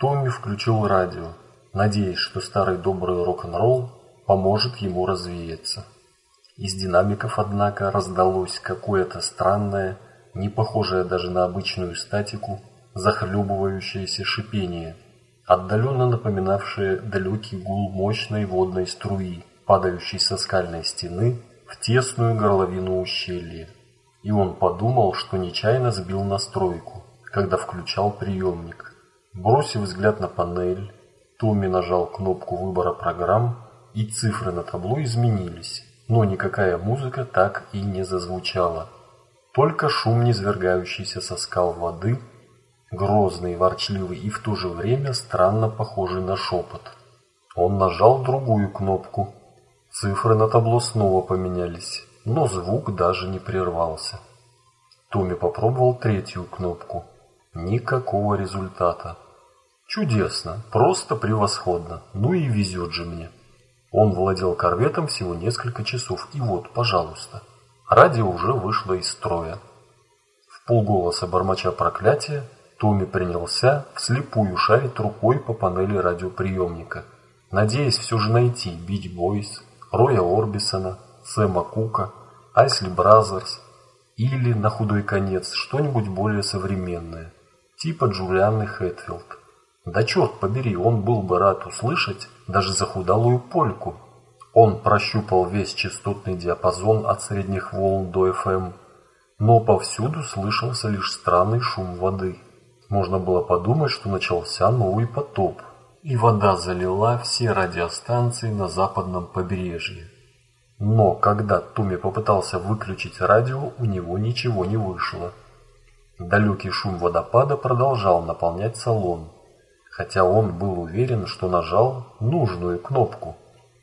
Томми включил радио, надеясь, что старый добрый рок-н-ролл поможет ему развеяться. Из динамиков, однако, раздалось какое-то странное, не похожее даже на обычную статику, захлебывающееся шипение, отдаленно напоминавшее далекий гул мощной водной струи, падающей со скальной стены в тесную горловину ущелья. И он подумал, что нечаянно сбил настройку, когда включал приемник. Бросив взгляд на панель, Томми нажал кнопку выбора программ, и цифры на табло изменились, но никакая музыка так и не зазвучала. Только шум низвергающийся со скал воды, грозный, ворчливый и в то же время странно похожий на шепот. Он нажал другую кнопку. Цифры на табло снова поменялись но звук даже не прервался. Томми попробовал третью кнопку. Никакого результата. Чудесно, просто превосходно. Ну и везет же мне. Он владел корветом всего несколько часов, и вот, пожалуйста, радио уже вышло из строя. В полголоса бормоча проклятия, Томми принялся вслепую шарить рукой по панели радиоприемника, надеясь все же найти Бич Бойс, Роя Орбисона, Сэма Кука, Isley Brothers или, на худой конец, что-нибудь более современное, типа Джулианны Хэтфилд. Да черт побери, он был бы рад услышать даже захудалую польку. Он прощупал весь частотный диапазон от средних волн до FM, но повсюду слышался лишь странный шум воды. Можно было подумать, что начался новый потоп, и вода залила все радиостанции на западном побережье. Но когда Туми попытался выключить радио, у него ничего не вышло. Далекий шум водопада продолжал наполнять салон, хотя он был уверен, что нажал нужную кнопку.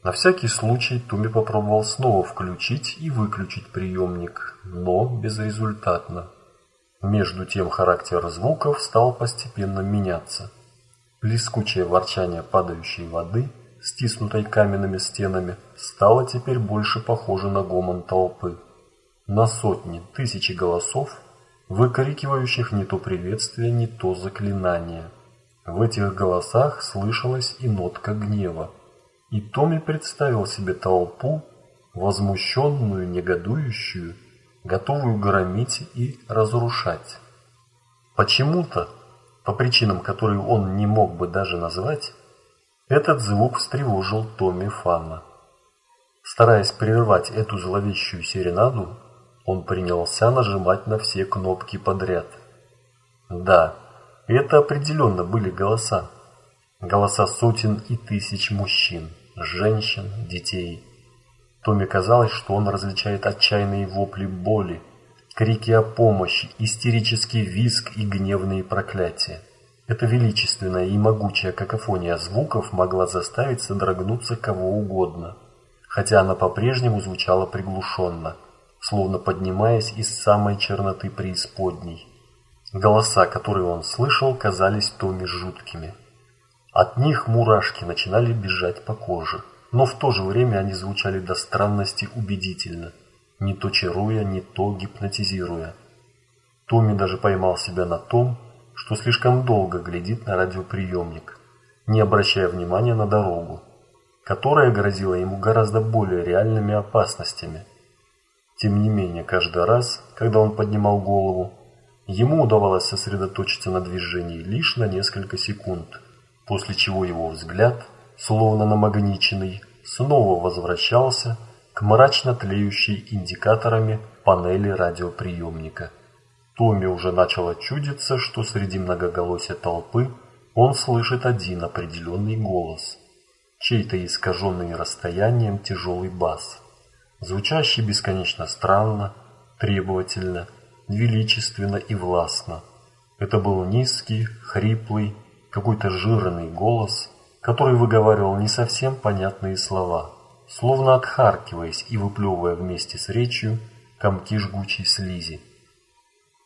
На всякий случай Туми попробовал снова включить и выключить приемник, но безрезультатно. Между тем характер звуков стал постепенно меняться. Плескучее ворчание падающей воды – стиснутой каменными стенами, стало теперь больше похоже на гомон толпы. На сотни, тысячи голосов, выкрикивающих не то приветствие, не то заклинание. В этих голосах слышалась и нотка гнева. И Томми представил себе толпу, возмущенную, негодующую, готовую громить и разрушать. Почему-то, по причинам, которые он не мог бы даже назвать, этот звук встревожил Томми Фанна. Стараясь прервать эту зловещую серенаду, он принялся нажимать на все кнопки подряд. Да, это определенно были голоса. Голоса сотен и тысяч мужчин, женщин, детей. Томми казалось, что он различает отчаянные вопли боли, крики о помощи, истерический визг и гневные проклятия. Эта величественная и могучая какофония звуков могла заставить содрогнуться кого угодно, хотя она по-прежнему звучала приглушенно, словно поднимаясь из самой черноты преисподней. Голоса, которые он слышал, казались Томи жуткими. От них мурашки начинали бежать по коже, но в то же время они звучали до странности убедительно, не то чаруя, не то гипнотизируя. Томми даже поймал себя на том, что слишком долго глядит на радиоприемник, не обращая внимания на дорогу, которая грозила ему гораздо более реальными опасностями. Тем не менее, каждый раз, когда он поднимал голову, ему удавалось сосредоточиться на движении лишь на несколько секунд, после чего его взгляд, словно намагниченный, снова возвращался к мрачно тлеющей индикаторами панели радиоприемника. Томе уже начало чудиться, что среди многоголосия толпы он слышит один определенный голос, чей-то искаженный расстоянием тяжелый бас, звучащий бесконечно странно, требовательно, величественно и властно. Это был низкий, хриплый, какой-то жирный голос, который выговаривал не совсем понятные слова, словно отхаркиваясь и выплевывая вместе с речью комки жгучей слизи.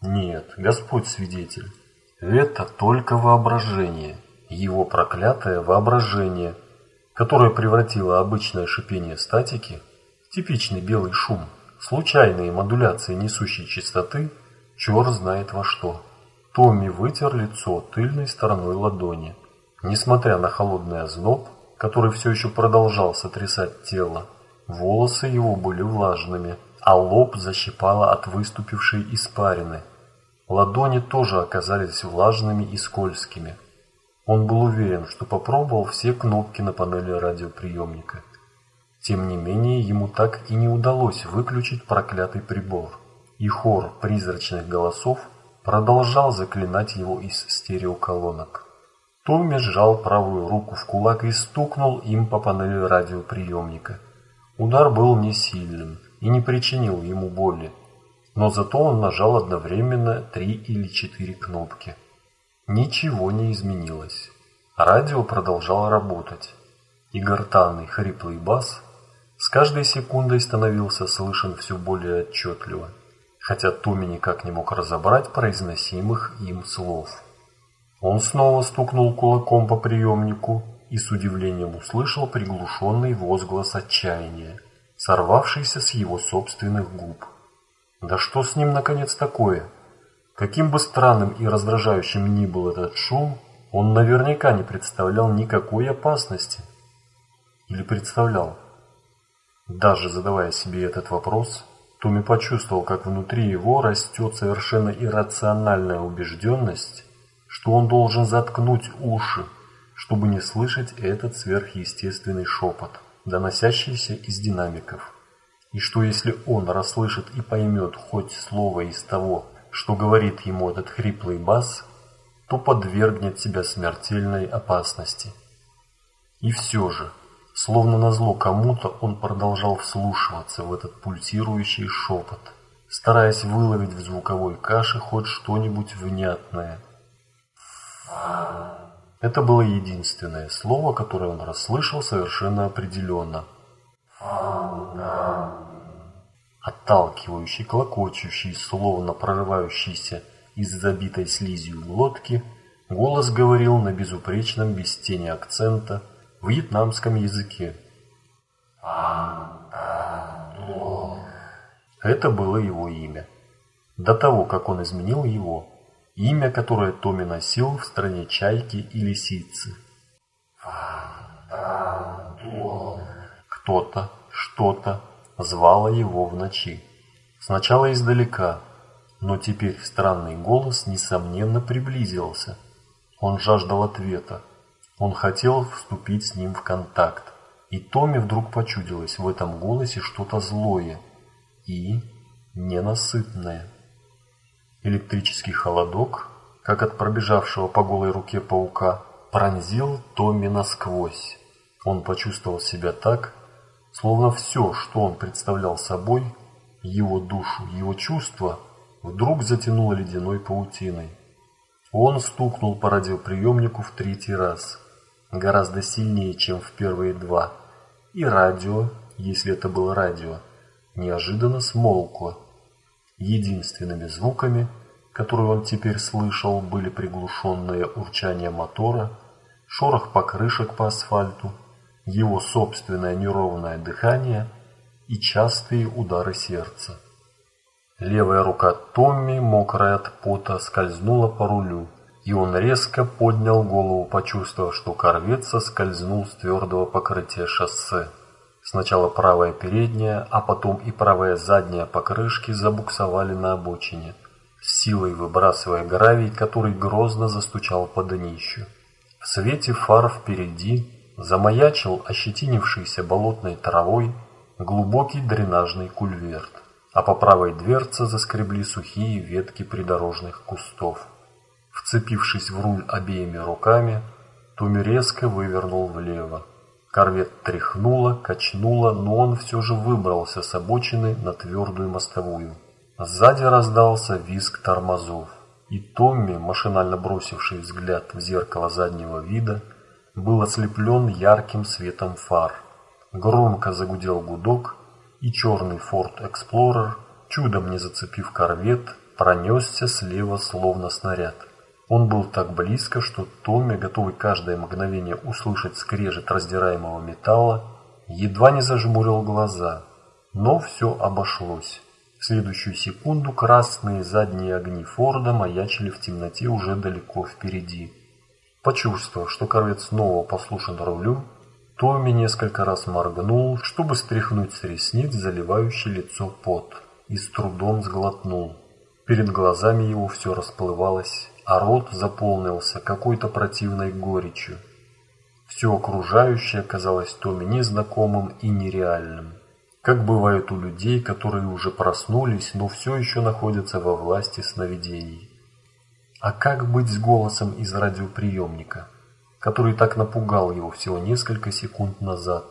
Нет, Господь свидетель, это только воображение, его проклятое воображение, которое превратило обычное шипение статики типичный белый шум, случайные модуляции несущей частоты, черт знает во что. Томми вытер лицо тыльной стороной ладони. Несмотря на холодный озноб, который все еще продолжал сотрясать тело, волосы его были влажными, а лоб защипало от выступившей испарины. Ладони тоже оказались влажными и скользкими. Он был уверен, что попробовал все кнопки на панели радиоприемника. Тем не менее, ему так и не удалось выключить проклятый прибор, и хор призрачных голосов продолжал заклинать его из стереоколонок. Томми сжал правую руку в кулак и стукнул им по панели радиоприемника. Удар был не сильным и не причинил ему боли, но зато он нажал одновременно три или четыре кнопки. Ничего не изменилось. Радио продолжало работать, и гортанный хриплый бас с каждой секундой становился слышен все более отчетливо, хотя Томми никак не мог разобрать произносимых им слов. Он снова стукнул кулаком по приемнику и с удивлением услышал приглушенный возглас отчаяния, сорвавшийся с его собственных губ. Да что с ним наконец такое? Каким бы странным и раздражающим ни был этот шум, он наверняка не представлял никакой опасности. Или представлял? Даже задавая себе этот вопрос, Томми почувствовал, как внутри его растет совершенно иррациональная убежденность, что он должен заткнуть уши, чтобы не слышать этот сверхъестественный шепот, доносящийся из динамиков. И что если он расслышит и поймет хоть слово из того, что говорит ему этот хриплый бас, то подвергнет себя смертельной опасности. И все же, словно назло кому-то, он продолжал вслушиваться в этот пульсирующий шепот, стараясь выловить в звуковой каше хоть что-нибудь внятное. Это было единственное слово, которое он расслышал совершенно определенно. Отталкивающий, клокочущий, словно прорывающийся из забитой слизью глотки, голос говорил на безупречном, без тени акцента, вьетнамском языке. Это было его имя. До того, как он изменил его, имя, которое Томми носил в стране чайки и лисицы. Кто-то, что-то, звала его в ночи. Сначала издалека, но теперь странный голос, несомненно, приблизился. Он жаждал ответа. Он хотел вступить с ним в контакт. И Томе вдруг почудилось в этом голосе что-то злое и ненасытное. Электрический холодок, как от пробежавшего по голой руке паука, пронзил Томми насквозь. Он почувствовал себя так, Словно все, что он представлял собой, его душу, его чувства, вдруг затянуло ледяной паутиной. Он стукнул по радиоприемнику в третий раз, гораздо сильнее, чем в первые два, и радио, если это было радио, неожиданно смолкло. Единственными звуками, которые он теперь слышал, были приглушенное урчание мотора, шорох покрышек по асфальту, его собственное неровное дыхание и частые удары сердца. Левая рука Томми, мокрая от пота, скользнула по рулю, и он резко поднял голову, почувствовав, что корвет соскользнул с твердого покрытия шоссе. Сначала правая передняя, а потом и правая задняя покрышки забуксовали на обочине, силой выбрасывая гравий, который грозно застучал по днищу. В свете фар впереди замаячил ощетинившийся болотной травой глубокий дренажный кульверт, а по правой дверце заскребли сухие ветки придорожных кустов. Вцепившись в руль обеими руками, Туми резко вывернул влево. Корвет тряхнуло, качнуло, но он все же выбрался с обочины на твердую мостовую. Сзади раздался визг тормозов, и Томми, машинально бросивший взгляд в зеркало заднего вида, был ослеплен ярким светом фар. Громко загудел гудок, и черный Ford Explorer, чудом не зацепив корвет, пронесся слева словно снаряд. Он был так близко, что Томми, готовый каждое мгновение услышать скрежет раздираемого металла, едва не зажмурил глаза. Но все обошлось. В следующую секунду красные задние огни Форда маячили в темноте уже далеко впереди. Почувствовав, что корвет снова послушен рулю, Томми несколько раз моргнул, чтобы стряхнуть с ресниц заливающий лицо пот, и с трудом сглотнул. Перед глазами его все расплывалось, а рот заполнился какой-то противной горечью. Все окружающее казалось Томми незнакомым и нереальным. Как бывает у людей, которые уже проснулись, но все еще находятся во власти сновидений. А как быть с голосом из радиоприемника, который так напугал его всего несколько секунд назад?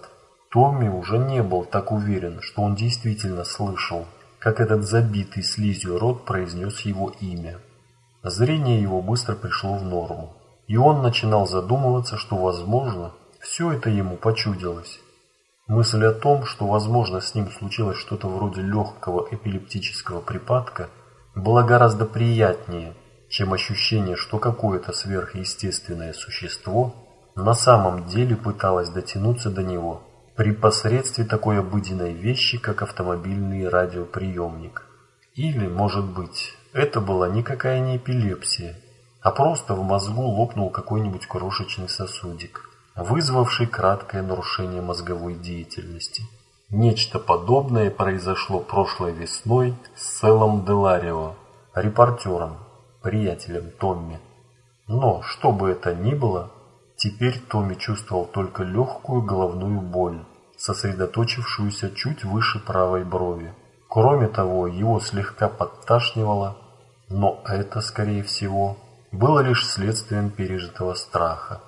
Томми уже не был так уверен, что он действительно слышал, как этот забитый слизью рот произнес его имя. Зрение его быстро пришло в норму, и он начинал задумываться, что, возможно, все это ему почудилось. Мысль о том, что, возможно, с ним случилось что-то вроде легкого эпилептического припадка, была гораздо приятнее, чем ощущение, что какое-то сверхъестественное существо на самом деле пыталось дотянуться до него при посредстве такой обыденной вещи, как автомобильный радиоприемник. Или, может быть, это была никакая не эпилепсия, а просто в мозгу лопнул какой-нибудь крошечный сосудик вызвавший краткое нарушение мозговой деятельности. Нечто подобное произошло прошлой весной с Селом Деларио, репортером, приятелем Томми. Но, что бы это ни было, теперь Томми чувствовал только легкую головную боль, сосредоточившуюся чуть выше правой брови. Кроме того, его слегка подташнивало, но это, скорее всего, было лишь следствием пережитого страха.